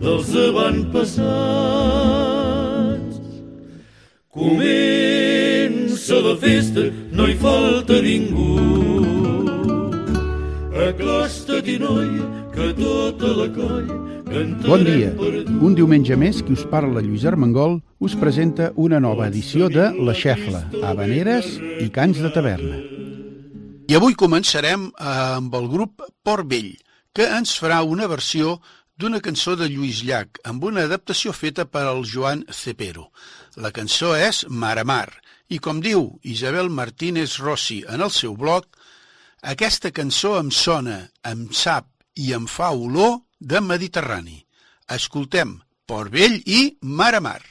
dels avantpassats. Comença la festa, no hi falta ningú. Acosta-t'hi, noia, que tota la colla cantarem Bon dia. Un diumenge més, qui us parla Lluís Armengol us presenta una nova edició de La Xefla, Habaneres i Cants de Taverna. I avui començarem eh, amb el grup Port Vell, que ens farà una versió d'una cançó de Lluís Llach, amb una adaptació feta per al Joan Cepero. La cançó és Mar a Mar, i com diu Isabel Martínez Rossi en el seu blog, aquesta cançó em sona, em sap i em fa olor de Mediterrani. Escoltem Port Vell i Mar a Mar.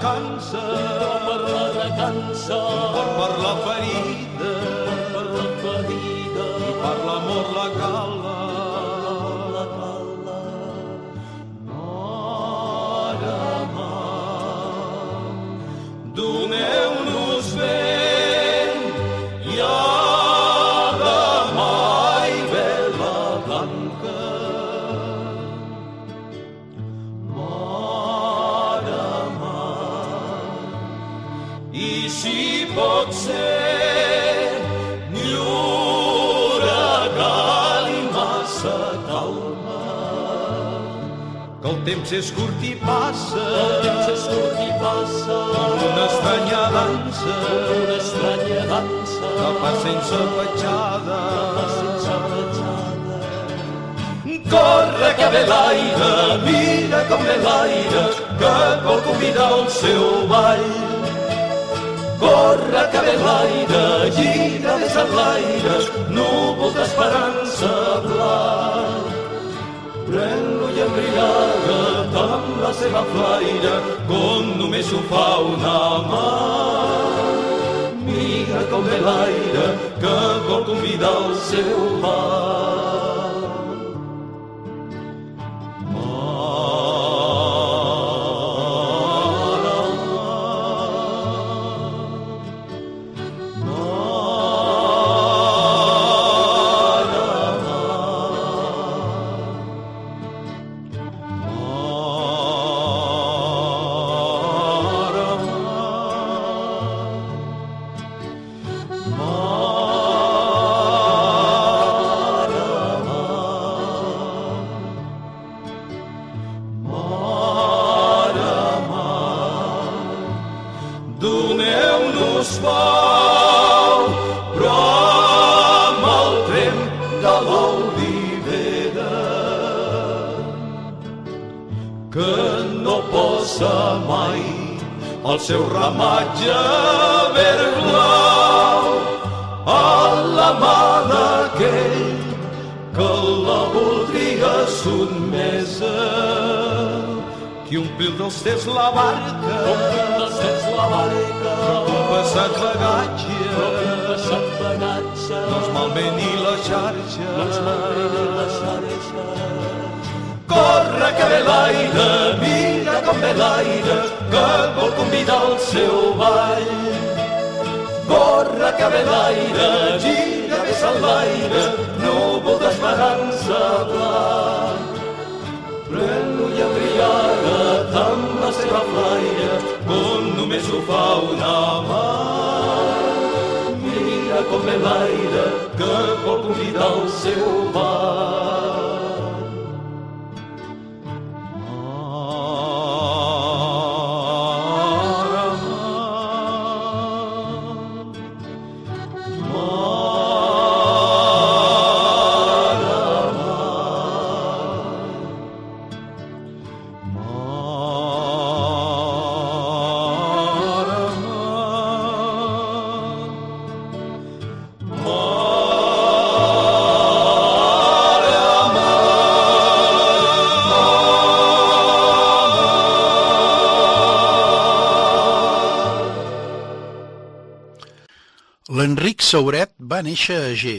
Recança, per la recança, per, per la ferida, i si pot ser ni huracan i massa calma, que el temps és curt i passa, el temps és curt i passa, com una estranya dansa, com una estranya dansa, que passa sense petjada, que passa sense petjada. Corre que ve l'aire, mira com ve l'aire, que vol convidar al seu ball. Corre que ve l'aire, gira des en l'aire, núvol d'esperança blanc. Pren-lo i embriaga't amb la seva flaire, com només ho fa una mà. Mira com ve l'aire, que vol convidar al seu ball. Que no posa mai el seu ramatge verglau a la mà d'aquell que la voldria sotmesa qui ompliu dels teus la barca ompliu dels teus la barca. un passat bagatge un passat bagatge no es malmeni la xarxa. No es malmeni la xarxa. Corre que ve l'aire mira com ve l'aire que et vol convidar al seu ball. Corre que ve l'aire gira que s'enlaire núvol d'esperança blanc Pren-lo i embriaga't amb la seva flaire, com només ho fa una mà. Mira com ve l'aire que vol convidar el seu ball. L'Enric Sauret va néixer a G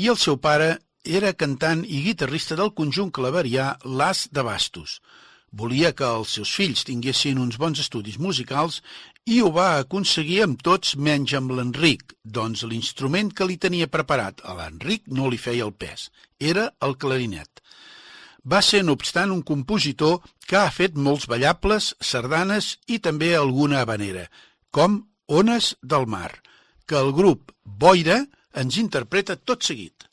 i el seu pare era cantant i guitarrista del conjunt claverià L'As de Bastos. Volia que els seus fills tinguessin uns bons estudis musicals i ho va aconseguir amb tots menys amb l'Enric, doncs l'instrument que li tenia preparat a l'Enric no li feia el pes. Era el clarinet. Va ser, no obstant, un compositor que ha fet molts ballables, sardanes i també alguna habanera, com Ones del Mar, que el grup Boira ens interpreta tot seguit.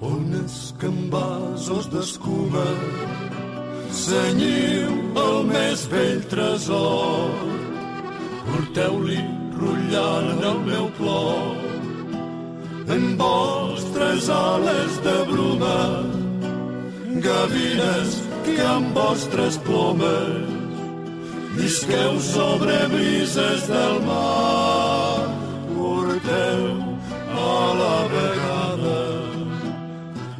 Ones que amb vasos d'escuma senyiu el més vell tresor. Porteu-li rullant el meu plor en vostres ales de bruma, gavines que amb vostres plomes visqueu sobre brises del mar. Porteu a la vegada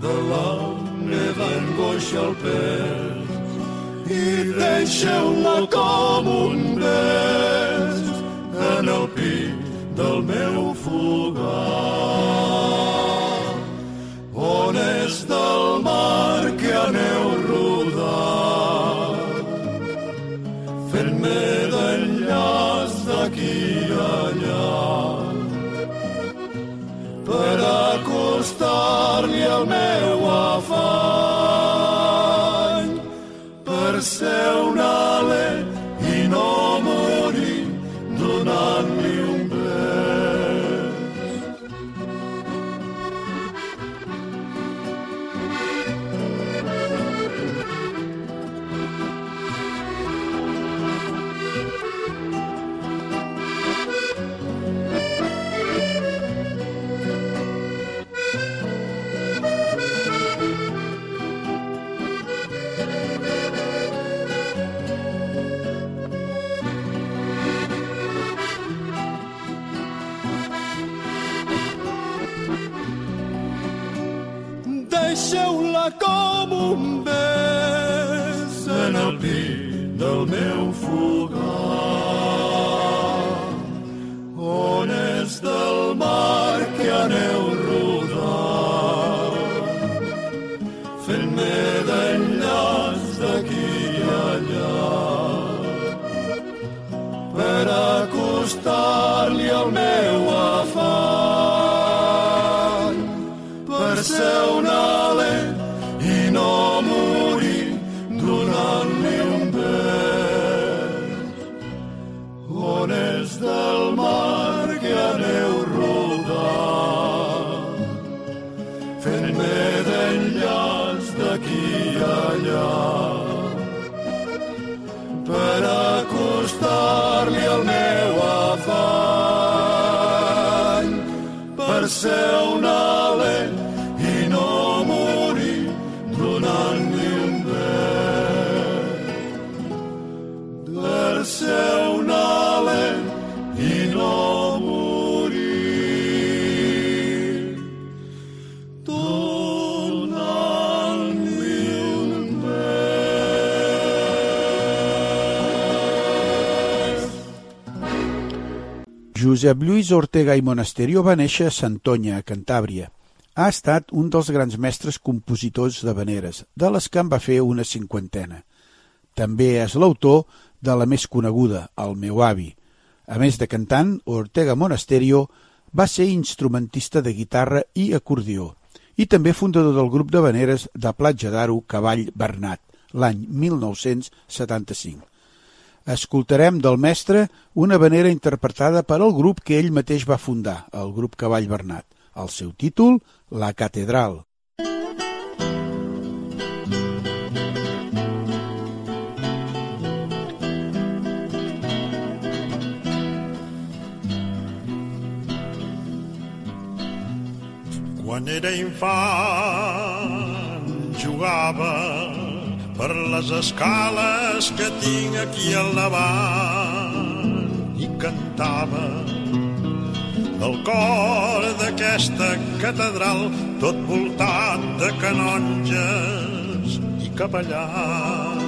de la meva angoixa al pes i deixeu-la com un pit del meu fogar. On és del mar que aneu yourself. Josep Lluís Ortega i Monasterio va néixer a Santonya, a Cantàbria. Ha estat un dels grans mestres compositors de veneres, de les que en va fer una cinquantena. També és l'autor de la més coneguda, El meu avi. A més de cantant, Ortega Monasterio va ser instrumentista de guitarra i acordió i també fundador del grup de veneres de Platja d'Aro Cavall Bernat, l'any 1975 escoltarem del mestre una venera interpretada per al grup que ell mateix va fundar, el grup Cavall Bernat. El seu títol, La Catedral. Quan era infant jugava per les escales que tinc aquí al davant i cantava el cor d'aquesta catedral tot voltat de canonges i capellans.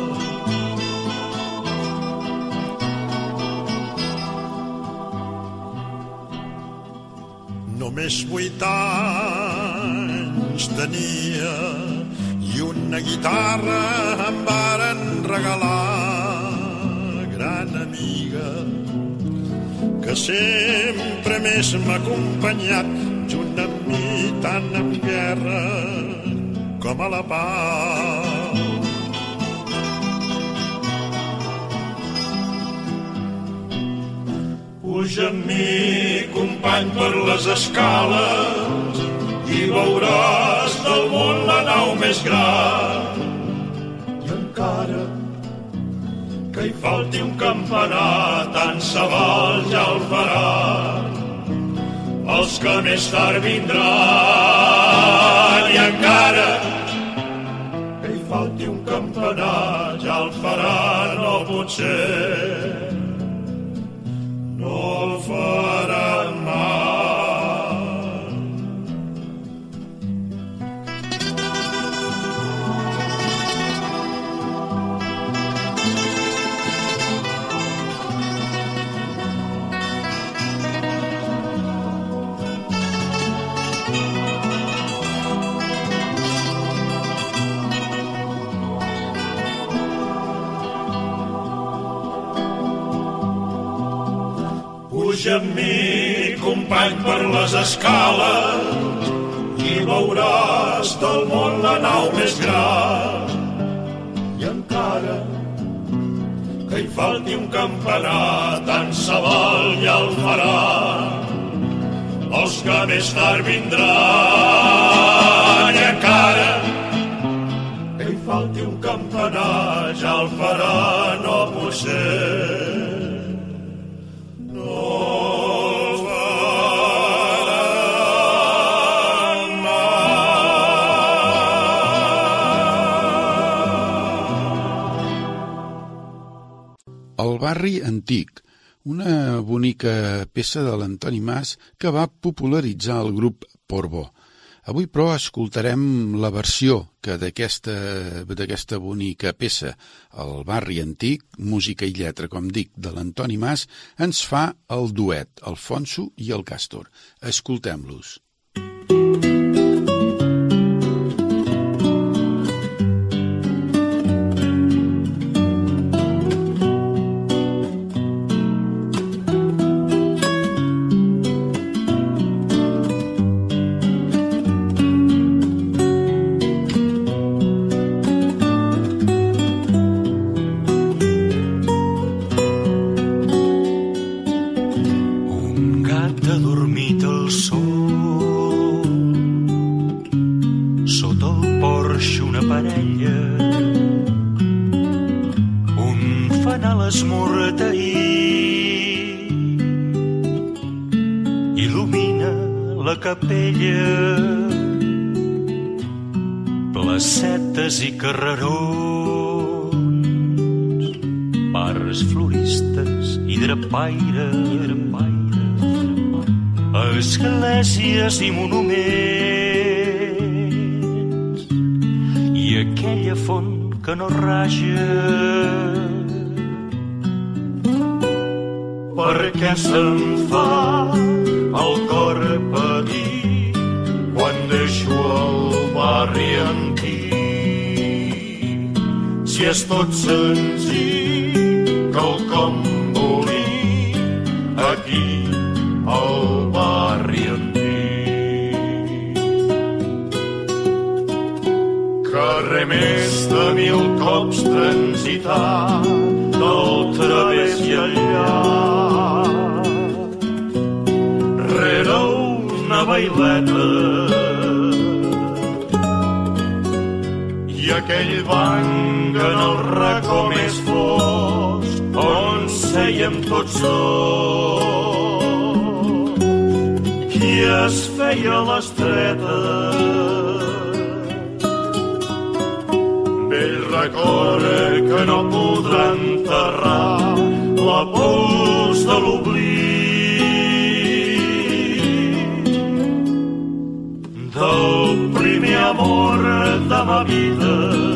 Només vuit anys tenia una guitarra em varen regalar, gran amiga, que sempre més m'ha acompanyat junt amb mi tant en guerra com a la pau. Puja amb mi, company, per les escales i veuràs del món la nau més gran. I encara que hi falti un campanar, tant se val ja el farà. Els que més tard vindran i encara que hi falti un campanar, ja el farà, no pot ser. No faran amb mi, company, per les escales i veuràs del món la nau més gran. I encara que hi falti un campanar, tant se val ja el farà. Els que més tard vindran i encara que hi falti un campanar, ja el farà, no pot ser. Barri antic, una bonica peça de l'Antoni Mas que va popularitzar el grup Portbó. Avui, però, escoltarem la versió que d'aquesta bonica peça, el barri antic, música i lletra, com dic, de l'Antoni Mas, ens fa el duet, Alfonso i el Càstor. Escoltem-los. Esglésies i monuments i aquella font que no raja per què se'm fa el cor patir quan deixo el barri antic. Si és tot senzill, es feia l'estreta. Vell record que no podrà enterrar la pols de l'oblit. Del primer amor de ma vida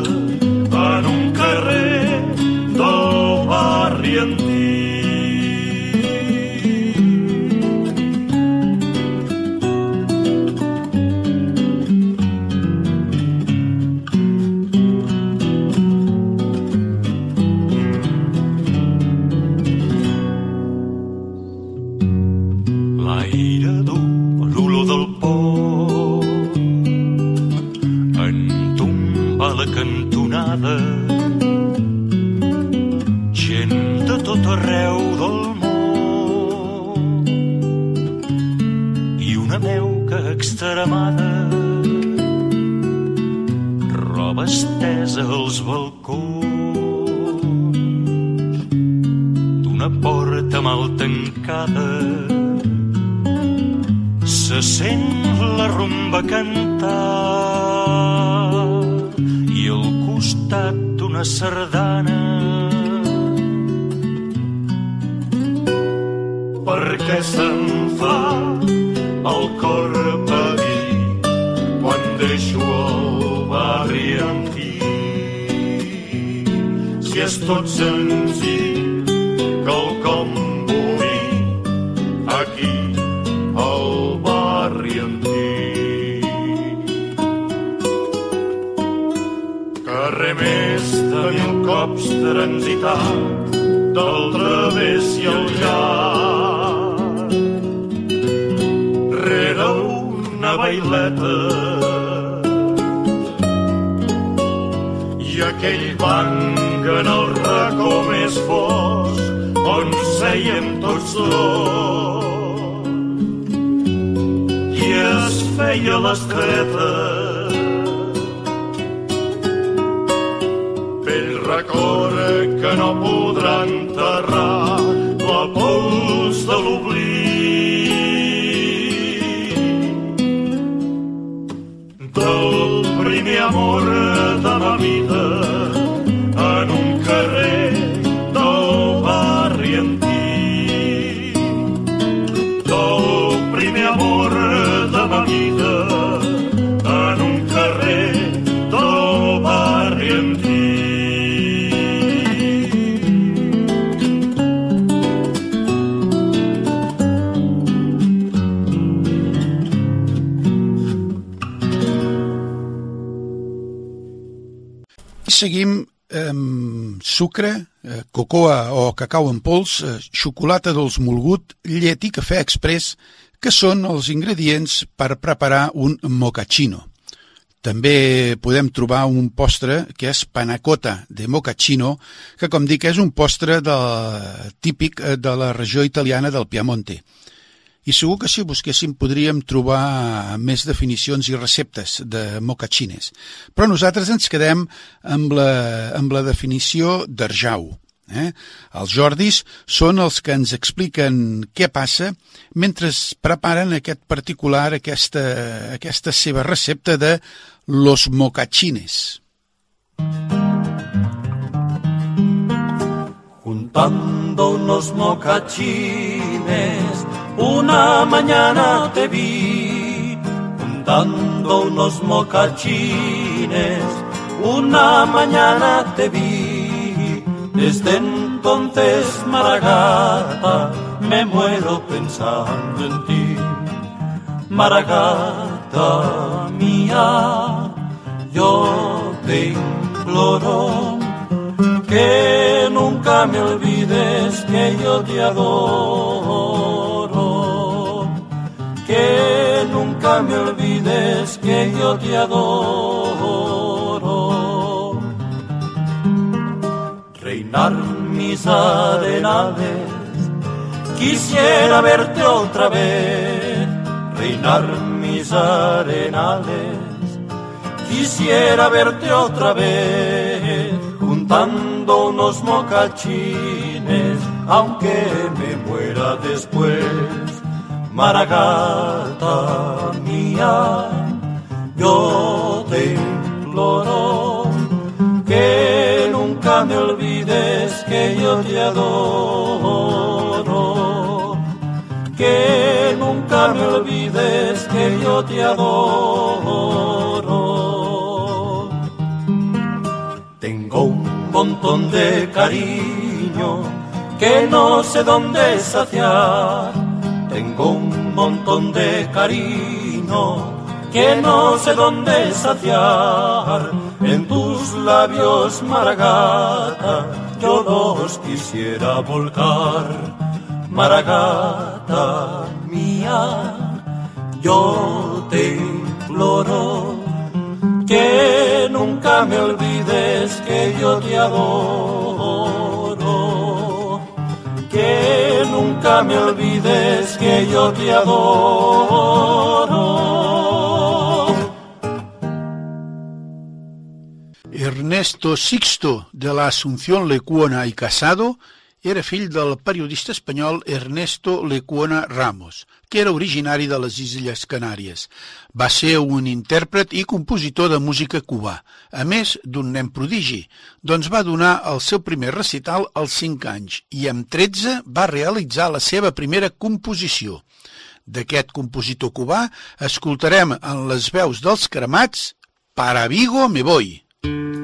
mal tancada se sent la rumba cantar i al costat d'una sardana perquè se'm fa el cor patir quan deixo el barri. Si és tot senzill, cops transitat del través i el llarg. Rere una baileta. I aquell banc en el racó més fos on sèiem tots dos. I es feia l'estreta que no podrà enterrar la pols de l'oblit Seguim amb sucre, eh, cocoa o cacau en pols, eh, xocolata dolç molgut, llet i cafè express, que són els ingredients per preparar un mochaccino. També podem trobar un postre que és panacota de mochaccino, que com dic és un postre de, típic eh, de la regió italiana del Piemonte. I segur que si busquéssim podríem trobar més definicions i receptes de mocaccines. Però nosaltres ens quedem amb la, amb la definició d'Arjau. Eh? Els Jordis són els que ens expliquen què passa mentre preparen aquest particular, aquesta, aquesta seva recepta de los mocachines. Juntando unos mocachines, una mañana te vi. Juntando unos mocachines, una mañana te vi. Desde entonces, Maragata, me muero pensando en ti. Maragata mía, yo te imploro que nunca me olvides que yo te adoro, que nunca me olvides que yo te adoro. Reinar mis arenales, quisiera verte otra vez, reinar mis arenales, quisiera verte otra vez juntando unos mocachines, aunque me muera después. Maragata mía, yo te imploro que nunca me olvides que yo te adoro, que nunca me olvides que yo te adoro. Tengo un montón de cariño que no sé dónde saciar. Tengo un montón de cariño que no sé dónde saciar. En tus labios, Maragata, yo los quisiera volcar. Maragata mía, yo te imploro que nunca me olvides que yo te adoro, que nunca me olvides que yo te adoro. Ernesto Sixto de la Asunción Lecuona i Casado era fill del periodista espanyol Ernesto Lecuona Ramos, que era originari de les Illes Canàries. Va ser un intèrpret i compositor de música cubà, a més d'un nen prodigi, doncs va donar el seu primer recital als 5 anys i amb 13 va realitzar la seva primera composició. D'aquest compositor cubà escoltarem en les veus dels cremats Para Vigo me voy. Vamos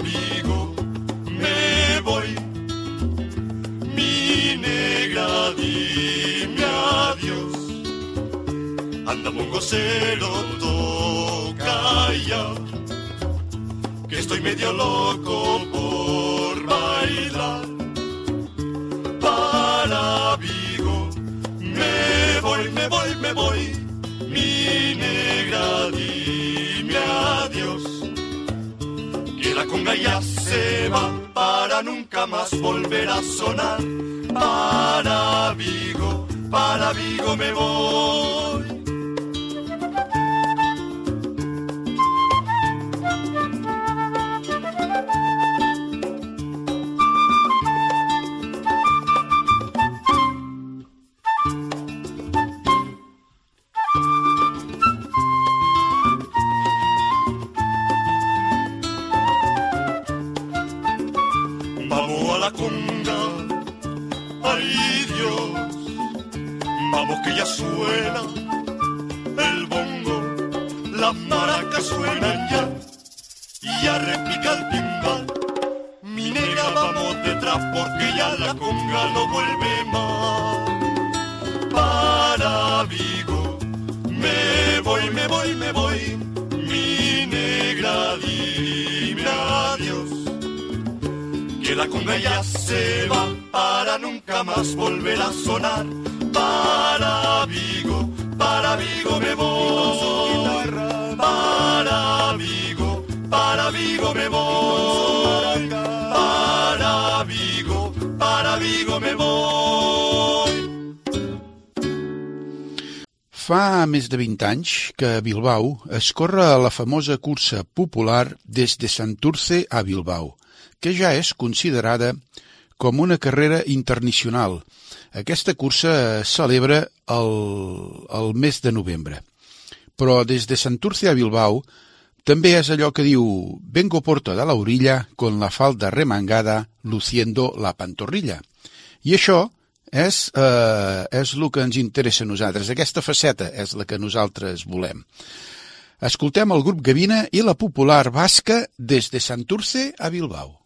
Para Vigo me voy, mi negra dime adiós. Anda mongocero, toca ya que estoy medio loco por bailar. Para Vigo, me voy, me voy, me voy, conga ya se va para nunca más volver a sonar. Para Vigo, para Vigo me voy. Vigo, para Vigo me voy. Para Vigo, para Vigo me voy. Para Vigo, para Vigo me voy. Fa més de 20 anys que a Bilbao es corre la famosa cursa popular des de Santurce a Bilbao, que ja és considerada com una carrera internacional. Aquesta cursa es celebra el, el mes de novembre. Però des de Santurce a Bilbao també és allò que diu «Vengo por toda la orilla con la falda remangada luciendo la pantorrilla». I això és, eh, és el que ens interessa a nosaltres. Aquesta faceta és la que nosaltres volem. Escoltem el grup Gavina i la popular basca des de Santurce a Bilbao.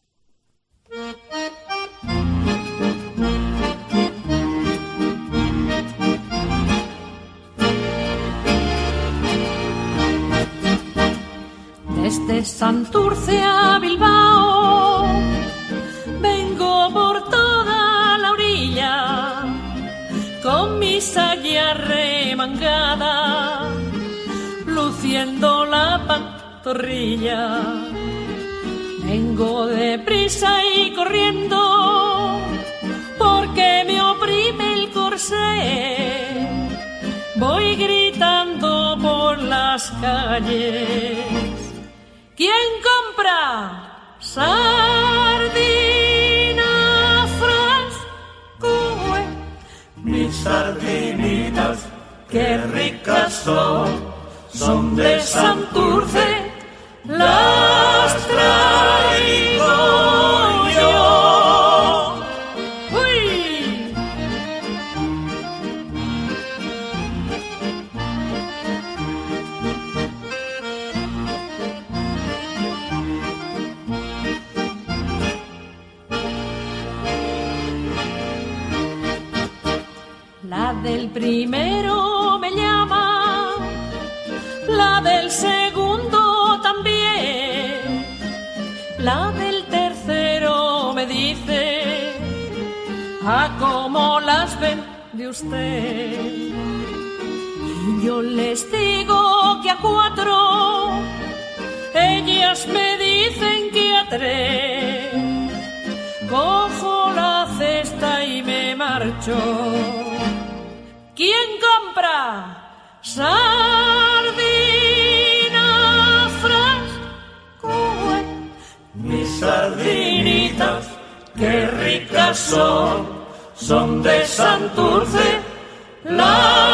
Desde Santurce a Bilbao vengo por toda la orilla con mi saya remangada luciendo la pantorrilla. Vengo deprisa y corriendo porque me oprime el corsé. Voy gritando por las calles. ¿Quién compra sardina frasco? Mis sardinitas, qué ricas son, son de Santurce, las primero me llama, la del segundo también, la del tercero me dice, a cómo las ven de usted. Y yo les digo que a cuatro, ellas me dicen que a tres. Cojo la cesta y me marcho. ¿Quién compra? Sardina frasco. Mis sardinitas, qué ricas son, son de Santurce, las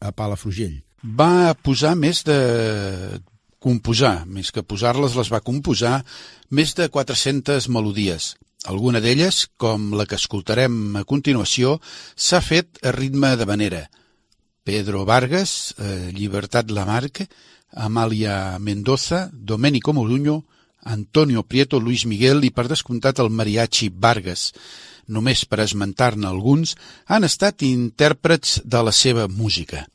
a Palafrugell. Va posar més de composar, més que posar-les, les va composar més de 400 melodies. Alguna d'elles, com la que escoltarem a continuació, s'ha fet a ritme de manera. Pedro Vargas, eh, Llibertat Lamarque, Amàlia Mendoza, Domenico Moruño, Antonio Prieto, Luis Miguel i, per descomptat, el Mariachi Vargas. Només per esmentar-ne alguns, han estat intèrprets de la seva música.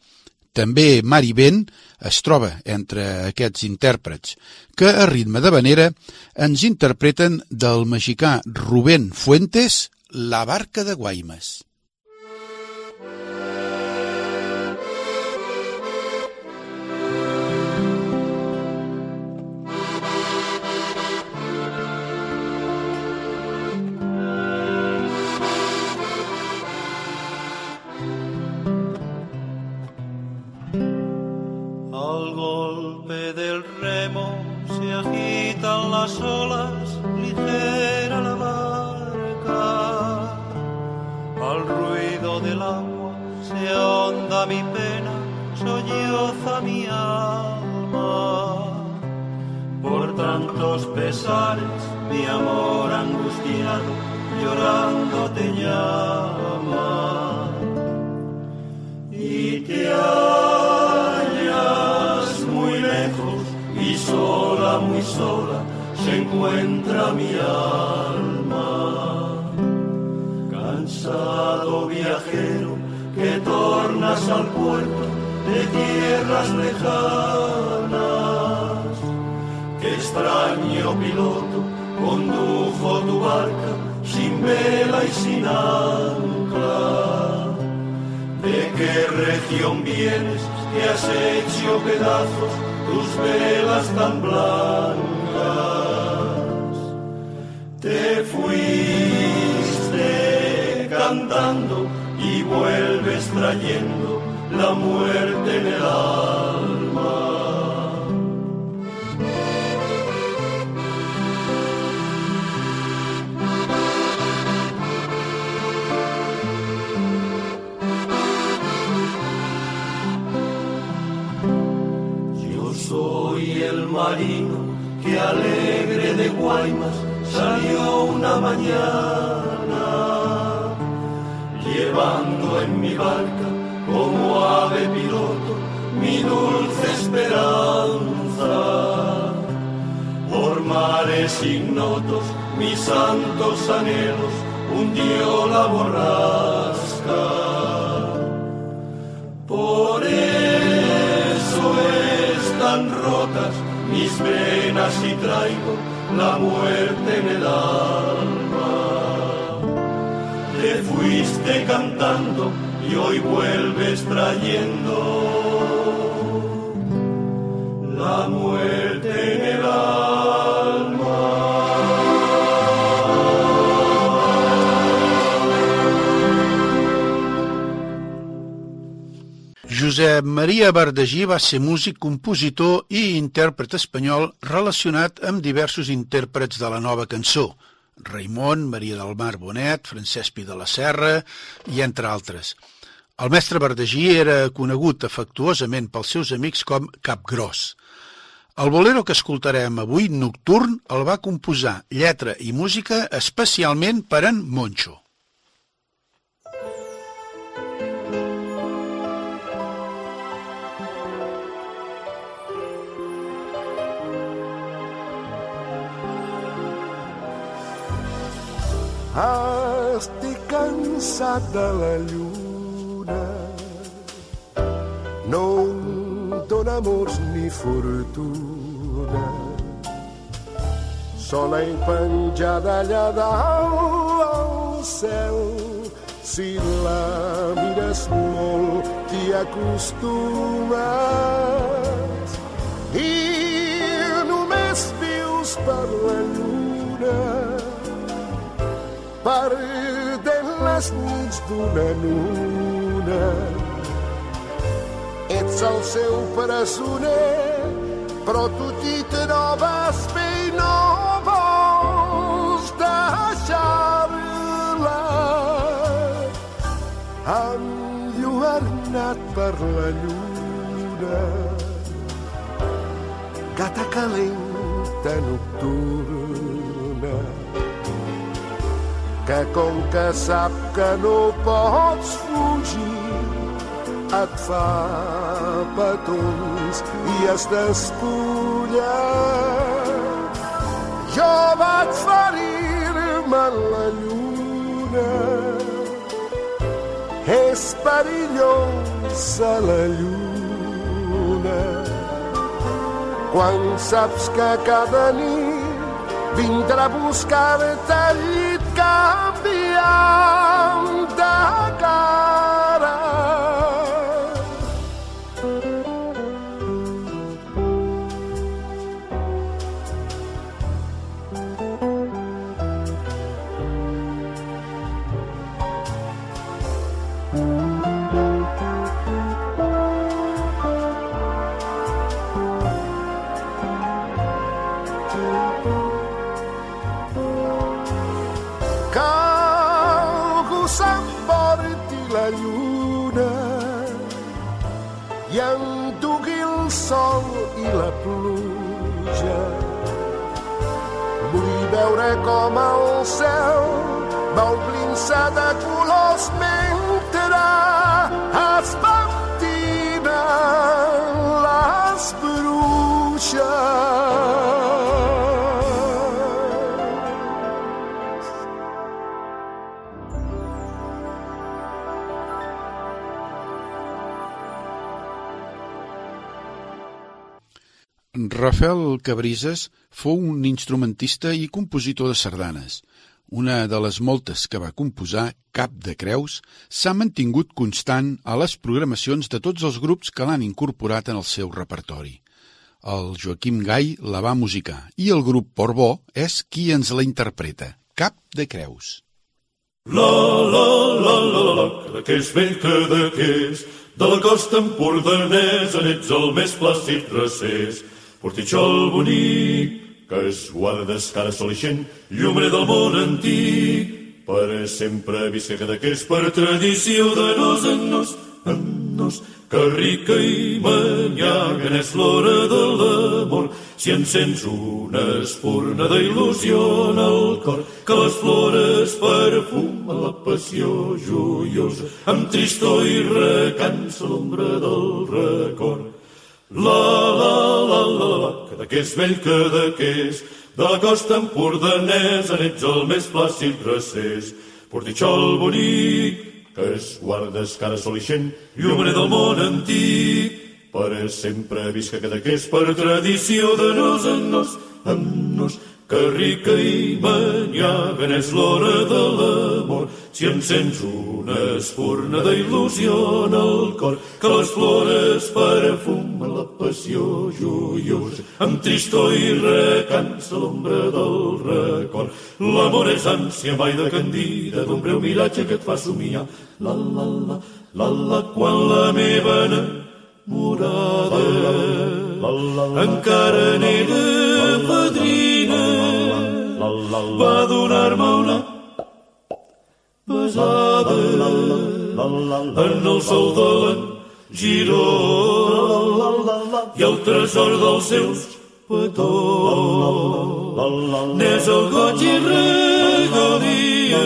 també Mar i Vent es troba entre aquests intèrprets, que a ritme de vanera ens interpreten del mexicà Rubén Fuentes La barca de Guaimes. Las olas, ligera la barca. Al ruido del agua se ahonda mi pena, solloza mi alma. Por tantos pesares, mi amor angustiado, llorando te llama. Y te hallas sola, muy sola se encuentra mi alma. Cansado viajero que tornas al puerto de tierras lejanas. Qué extraño piloto condujo tu barca sin vela y sin ancla. ¿De qué región vienes que has hecho pedazos tus velas tan blancas? Te fuiste cantando y vuelves trayendo la muerte en el alma. Marino que alegre de Guaymas salió una mañana, llevando en mi barca como ave piloto mi dulce esperanza. Por mares ignotos mis santos anhelos hundió la borrasca. Por eso están rotas mis venas y traigo la muerte en el alma. Te fuiste cantando y hoy vuelves trayendo la muerte Josep Maria Bardagí va ser músic, compositor i intèrpret espanyol relacionat amb diversos intèrprets de la nova cançó, Raimon, Maria del Mar Bonet, Francesc Pi de la Serra i entre altres. El mestre Bardagí era conegut afectuosament pels seus amics com Capgròs. El bolero que escoltarem avui, Nocturn, el va composar lletra i música especialment per en Moncho. Estic cansat de la lluna. No em dóna amors ni fortuna. Sola i penjada allà dalt al cel. Si la mires molt t'hi acostumes. I només vius per la lluna perdent les nits d'una en una. Ets el seu presoner, però tu t'hi trobes bé i no vols deixar-la. Enlluernat per la lluna, gata calenta nocturna, que com que sap que no pots fugir et fa petons i es despulla. Jo vaig ferir-me en la lluna és perillosa la lluna quan saps que cada nit vindrà a buscar-te al are. Rafael Cabrises fou un instrumentista i compositor de sardanes. Una de les moltes que va composar, Cap de Creus, s'ha mantingut constant a les programacions de tots els grups que l'han incorporat en el seu repertori. El Joaquim Gai la va musicar i el grup Portbó és qui ens la interpreta, Cap de Creus. La, la, la, la, la, la, que que és vell que de què és, de la costa empordanesa n'ets el més plàcid recés. Portitxol bonic, que es guardes cara sol ixent, llumbre del món antic, per sempre visca cada que és per tradició de nos en nos, en nos, que rica i manyaga és l'hora de l'amor, si encens una espurna d'il·lusió en el cor, que les flores perfumen la passió joiosa, amb tristor i recança l'ombra del record. La, la, la, la, la, que de què és vell, que de què és, de la costa empordanesa n'ets el més plàcid recés. Portitxol bonic, que es guardes cara sol ixent, llumbre del món antic, per sempre visca que és per tradició de nos en nos, en nos, que rica i manyaga és l'hora de l'amor, si encens una espurna d'il·lusió en el cor, que les flores perfumen la passió joiosa, amb tristor i recança l'ombra del record. L'amor és ànsia mai de candida, d'un breu miratge que et fa somiar. La, la, la, la, la, quan la meva enamorada encara n'era padrina va donar-me una pesada en el sol de l'en Giró i el tresor dels seus petons. N'és el goig i regalia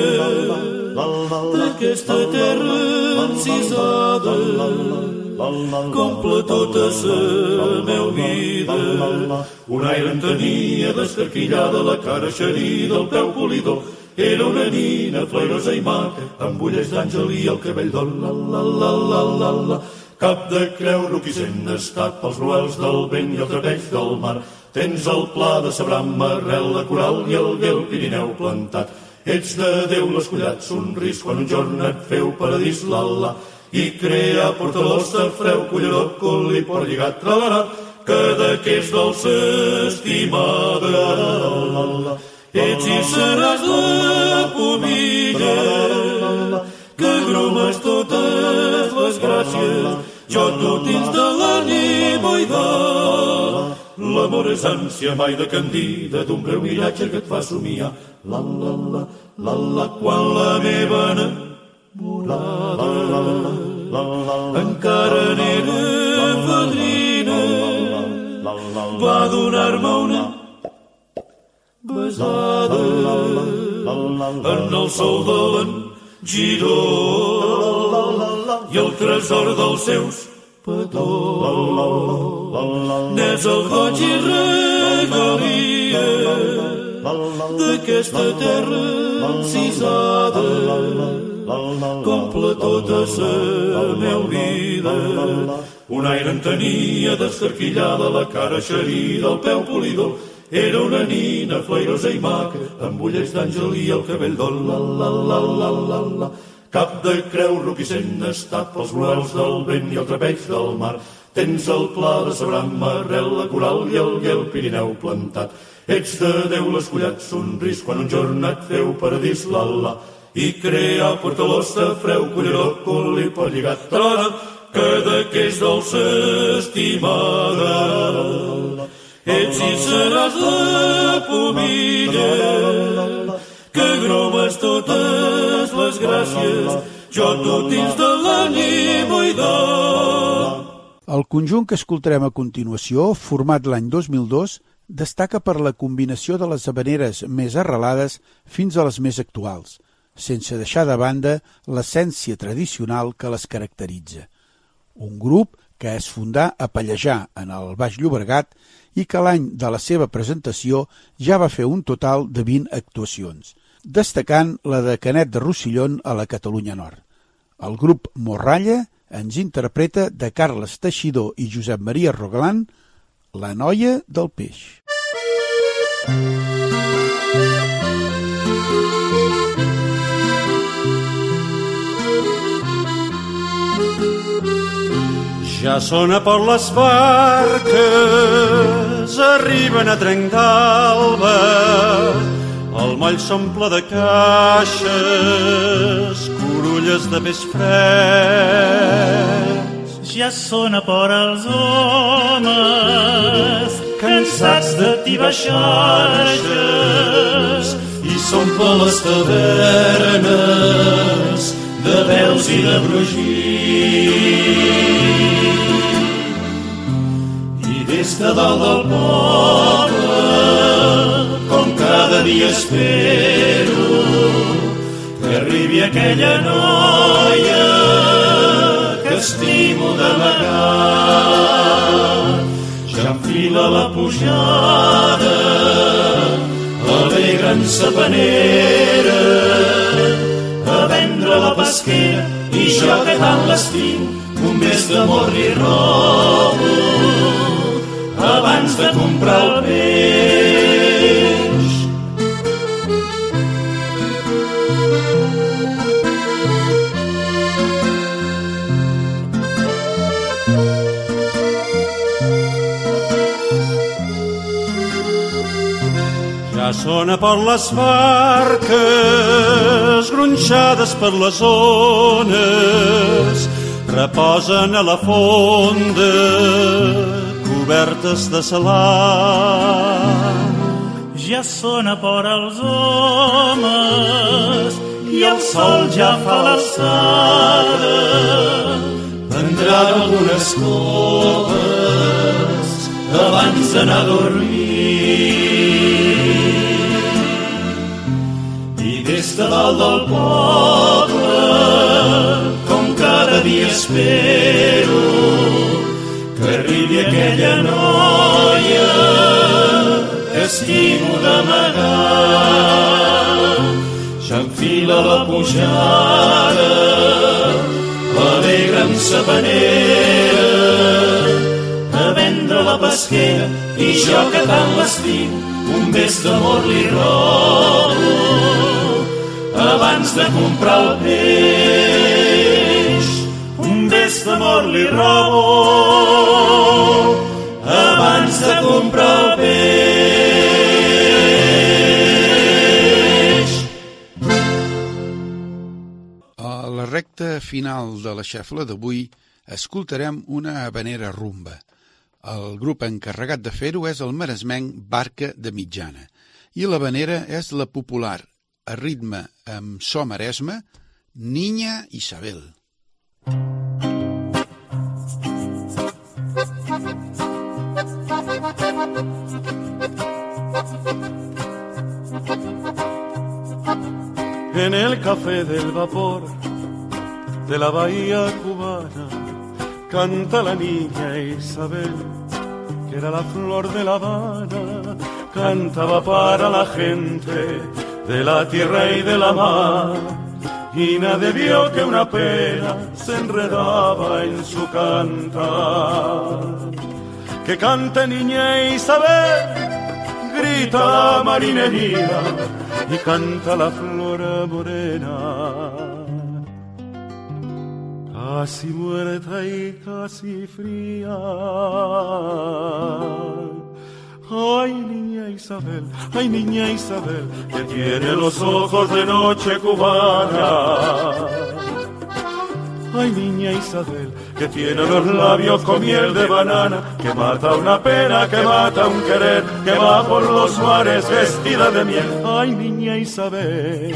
d'aquesta terra encisada comple tota la meva vida. Un aire en tenia descarquillada la cara xerida, el peu polidor. Era una nina flerosa i maca, amb ulles d'àngel i el cabell d'or. La, la, la, la, la, la. Cap de creu roquissent estat pels ruels del vent i el trapeix del mar. Tens el pla de sabram, arrel de coral i el guel Pirineu plantat. Ets de Déu l'escollat somris quan un jorn et feu paradís, la, la i crea portalossa, freu, culleró, cul i por lligat, tralarà, que de que és dolça estimada. Ets i seràs la pomilla, que grumes totes les gràcies, jo tu tens de l'ànima i de L'amor és ànsia mai de candida d'un breu miratge que et fa somiar. La, la, la, la, la, quan la meva enamorada encara n'era fadrina va donar-me una besada en el sol de l'en Giró i el tresor dels seus petons. N'és el goig i regalia d'aquesta terra encisada comple tota la meva vida Un aire en tenia descarquillada, la cara xerida, el peu polidor. Era una nina flairosa i maca, amb ullets d'àngel i el cabell d'ol, la, la, la, la, la, la. Cap de creu roquissent estat pels gruels del vent i el trapeig del mar. Tens el pla de Sabram, arrel, la coral i el guel Pirineu plantat. Ets de Déu l'escollat somris quan un jorn et feu paradís, la, la. I crea portalosta, freu, culleró, cul i pot lligat, trona, que de que és dolça estimada. Ets i seràs la pomilla, que gromes totes les gràcies, jo tot dins de l'ànima i. El conjunt que escoltarem a continuació, format l'any 2002, destaca per la combinació de les habaneres més arrelades fins a les més actuals, sense deixar de banda l'essència tradicional que les caracteritza. Un grup que es fundà a Pallejà, en el Baix Llobregat, i que l'any de la seva presentació ja va fer un total de 20 actuacions, destacant la de Canet de Rossillon a la Catalunya Nord. El grup Morralla ens interpreta de Carles Teixidor i Josep Maria Rogalan La noia del peix. Ja sona per les barques, arriben a trenc d'alba, el moll s'omple de caixes, corulles de peix freds. Ja sona por els homes, cansats de tibar xarxes, i s'omple les tavernes de veus i de brugir. Des de dalt del poble, com cada dia espero, que arribi aquella noia que estimo d'amagar. Ja enfila la pujada, alegre-se panera, a vendre la pesquera i jo que tant l'estim, un mes d'amor li robo abans de comprar el peix. Ja sona per les barques, gronxades per les ones, reposen a la fonda, cobertes de salam. ja sona por als homes, i el sol ja fa l'alçada. Prendran algunes copes abans d'anar a dormir. I des de dalt del poble, com cada dia espero, que arribi aquella noia que estimo d'amagar. Enfila la pujada, alegre amb sa panera, a vendre la pesquera i jo que tant l'estim, un bes d'amor li robo abans de comprar el peix. Bes d'amor li robo abans de comprar el peix. A la recta final de la xefla d'avui escoltarem una habanera rumba. El grup encarregat de fer-ho és el maresmenc Barca de Mitjana i l'habanera és la popular, a ritme amb so maresme, Niña Isabel. En el café del vapor de la bahía cubana canta la niña Isabel, que era la flor de La Habana, cantaba para la gente de la tierra y de la mar, y nadie vio que una pena se enredaba en su cantar. Que cante niña Isabel, grita la marinería y canta la flor morena. Casi muerta y casi fría. Ay, niña Isabel, ay, niña Isabel, que tiene los ojos de noche cubana. Ay, niña Isabel, que tiene los labios con miel de banana, que mata una pena, que mata un querer, que va por los mares vestida de miel. Ay, niña Isabel,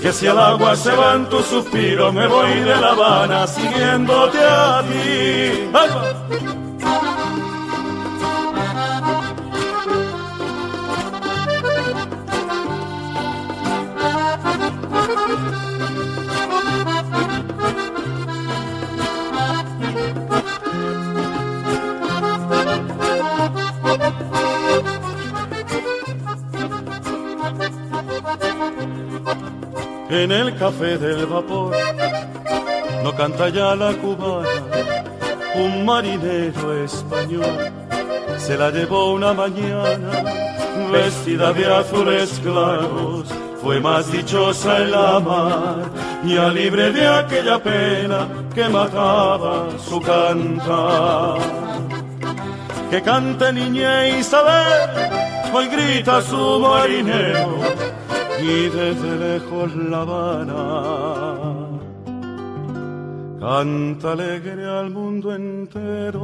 que si al agua se va en tu suspiro, me voy de La Habana siguiéndote a ti. ¡Ay, en el café del vapor. No canta ya la cubana, un marinero español. Se la llevó una mañana, vestida de azules claros. Fue más dichosa en la mar, ya libre de aquella pena que mataba su cantar. Que cante niña Isabel, hoy grita su marinero y desde lejos La Habana canta alegre al mundo entero.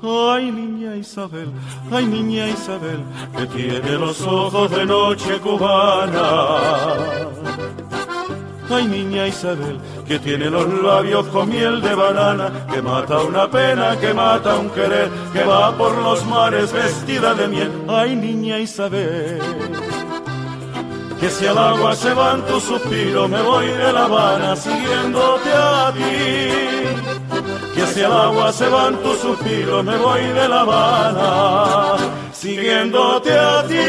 Ay, niña Isabel, ay, niña Isabel, que tiene los ojos de noche cubana. Ay, niña Isabel, que tiene los labios con miel de banana, que mata una pena, que mata un querer, que va por los mares vestida de miel. Ay, niña Isabel, que si al agua se va en tu suspiro, me voy de La Habana siguiéndote a ti. Si al agua se va en tu suspiro, me voy de La Habana siguiéndote a ti.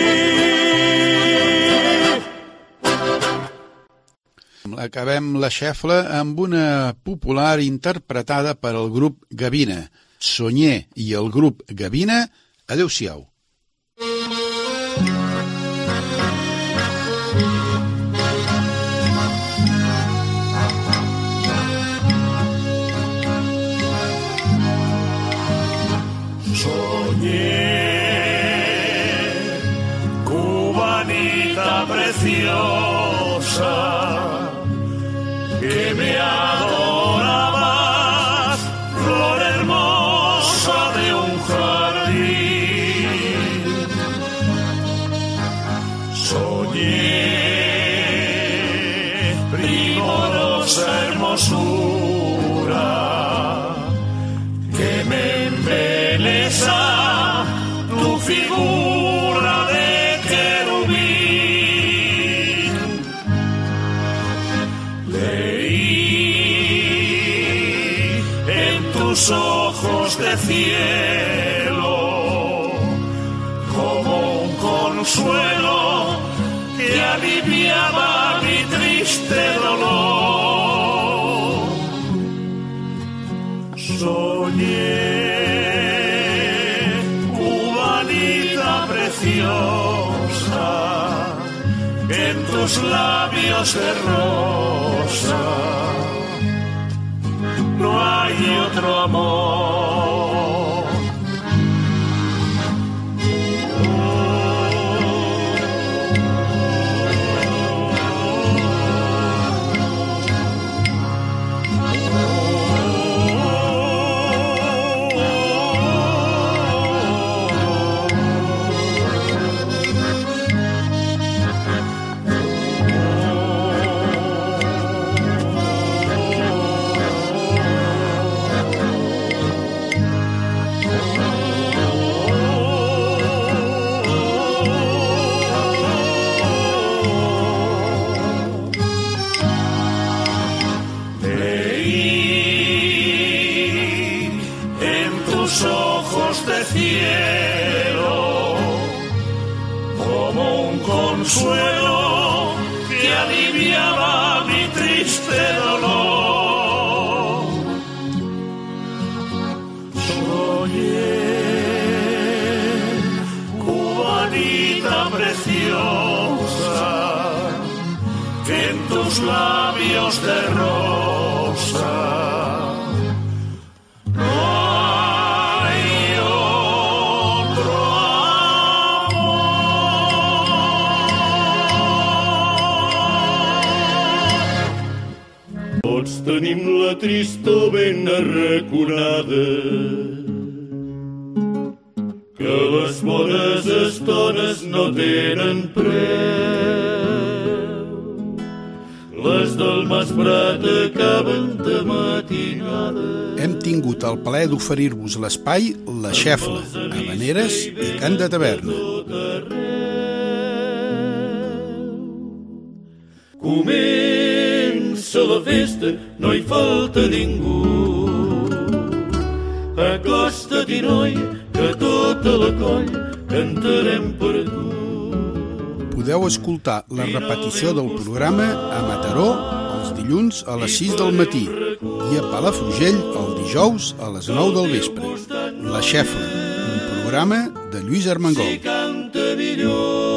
Acabem la xefla amb una popular interpretada per al grup Gavina. Sonyer i el grup Gavina, adeu-siau. Preciosa, que me adorabas, cielo como un consuelo que aliviaba mi triste dolor. Soñé, cubanita preciosa, en tus labios de rosa un consuelo que aliviaba mi triste dolor. Soñé, cubanita preciosa, que en tus labios de rosa la trista ben arraconada que les bones estones no tenen preu. Les del Mas Prat acaben de matinada. Hem tingut el plaer d'oferir-vos l'espai La Xefla, Habaneres i Cant de Taverna. Comença la festa, no hi falta ningú. Acosta-t'hi, noi, que tota la coll cantarem per tu. Podeu escoltar la repetició del programa a Mataró els dilluns a les 6 del matí i a Palafrugell el dijous a les 9 del vespre. La Xefla, un programa de Lluís Armengol. Canta millor.